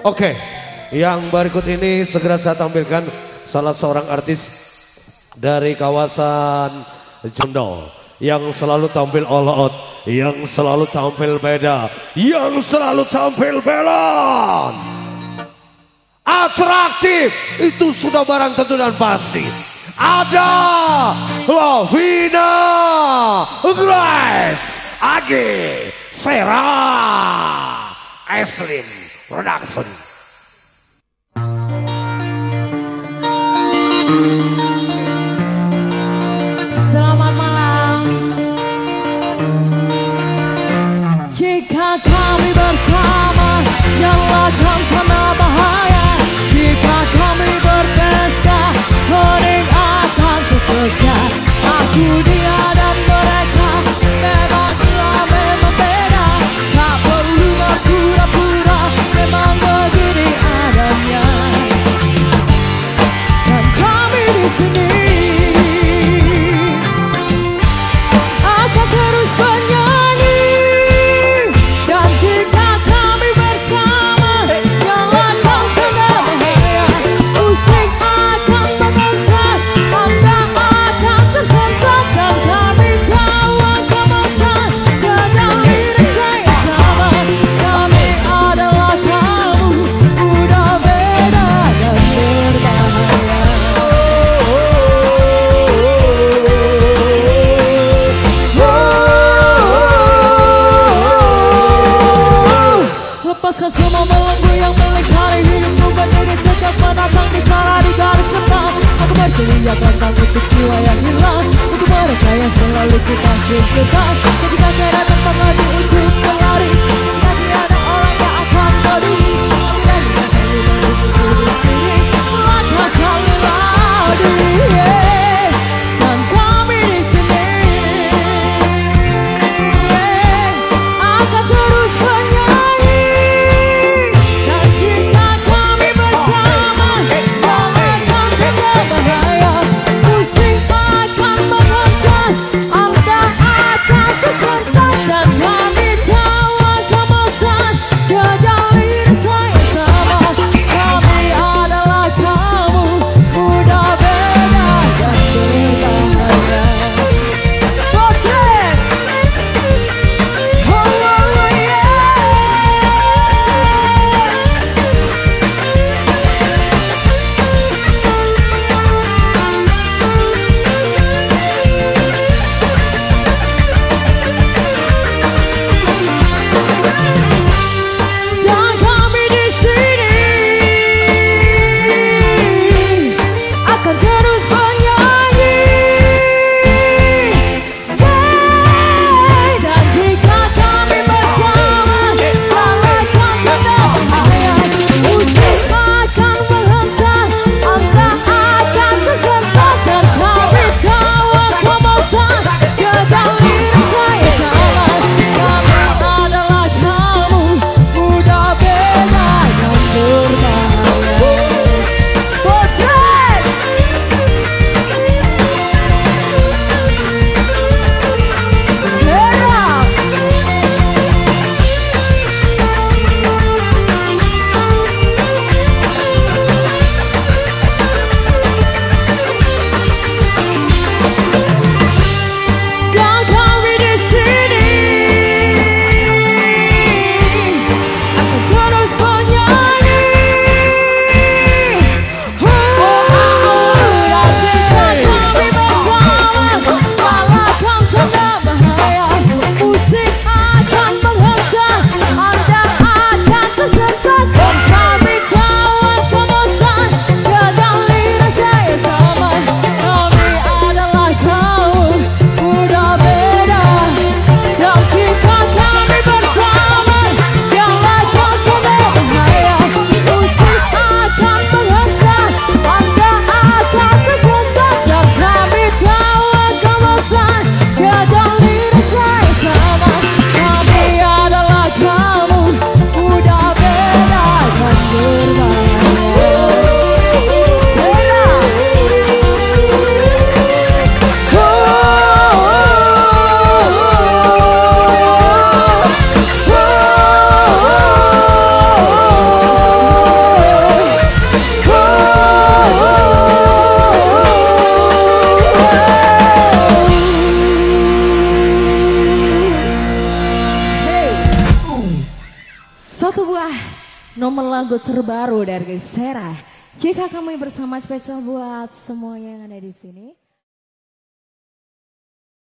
Oke, okay. yang berikut ini segera saya tampilkan salah seorang artis dari kawasan Jendol yang selalu tampil all out, yang selalu tampil beda, yang selalu tampil belon. Atraktif itu sudah barang tentu dan pasti. Ada Lovina Grace Age Sera Eslim. Production. Selamat malam. Jika kami bersama yang akan sama. melepaskan semua melenggu yang melingkari hidupku Berdiri sejak menatang di sana di garis depan Aku berteriakan untuk jiwa yang hilang. Untuk mereka yang selalu kita simpulkan Ketika kira tentang di ujung Satu buah nomor lagu terbaru dari Sera. Jika kami bersama spesial buat semuanya yang ada di sini.